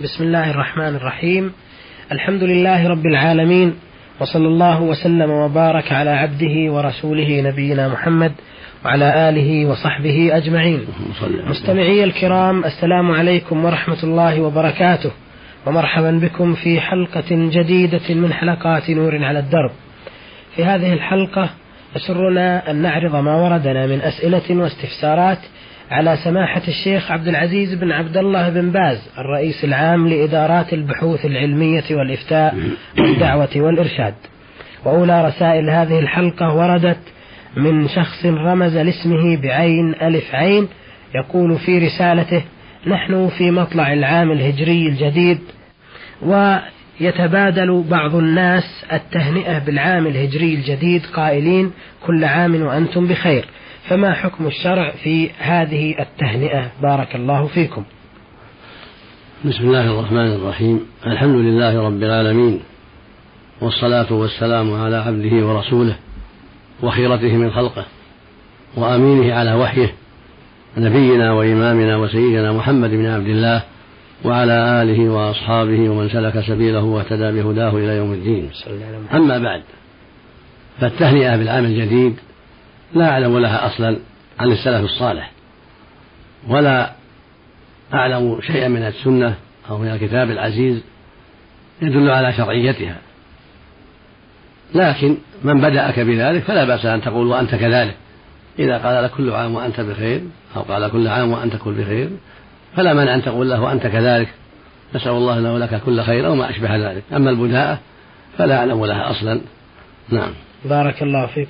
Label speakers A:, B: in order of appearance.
A: بسم الله الرحمن الرحيم. الحمد لله رب العالمين وصلى الله وسلم وبارك على عبده ورسوله نبينا محمد وعلى آله وصحبه أجمعين. مستمعي الكرام السلام عليكم ورحمة الله وبركاته ومرحبا بكم في حلقة جديدة من حلقات نور على الدرب. في هذه الحلقة يسرنا أن نعرض ما وردنا من أسئلة واستفسارات على سماحة الشيخ عبد العزيز بن عبد الله بن باز الرئيس العام لإدارات البحوث العلمية والإفتاء والدعوة والإرشاد. وأولى رسائل هذه الحلقة وردت من شخص رمز لاسمه بعين ألف عين يقول في رسالته نحن في مطلع العام الهجري الجديد ويتبادل بعض الناس التهنئة بالعام الهجري الجديد قائلين كل عام وأنتم بخير. فما حكم الشرع في هذه التهنئة؟ بارك الله فيكم.
B: بسم الله الرحمن الرحيم. الحمد لله رب العالمين والصلاة والسلام على عبده ورسوله وخيرته من خلقه وأمينه على وحيه نبينا وإمامنا وسيدنا محمد بن عبد الله وعلى آله وأصحابه ومن سلك سبيله واهتدى بهداه إلى يوم الدين. أما بعد فالتهنئة بالعام الجديد لا أعلم لها أصلا عن السلف الصالح ولا أعلم شيئا من السنة أو من الكتاب العزيز يدل على شرعيتها. لكن من بدأك بذلك فلا بأس أن تقول وأنت كذلك إذا قال لك كل عام وأنت بخير أو قال كل عام وأنت كل بخير فلا مانع أن تقول له وأنت كذلك. نسأل الله له لك كل خير أو ما أشبه ذلك. أما البداءة فلا أعلم لها أصلا. نعم.
A: بارك الله فيك.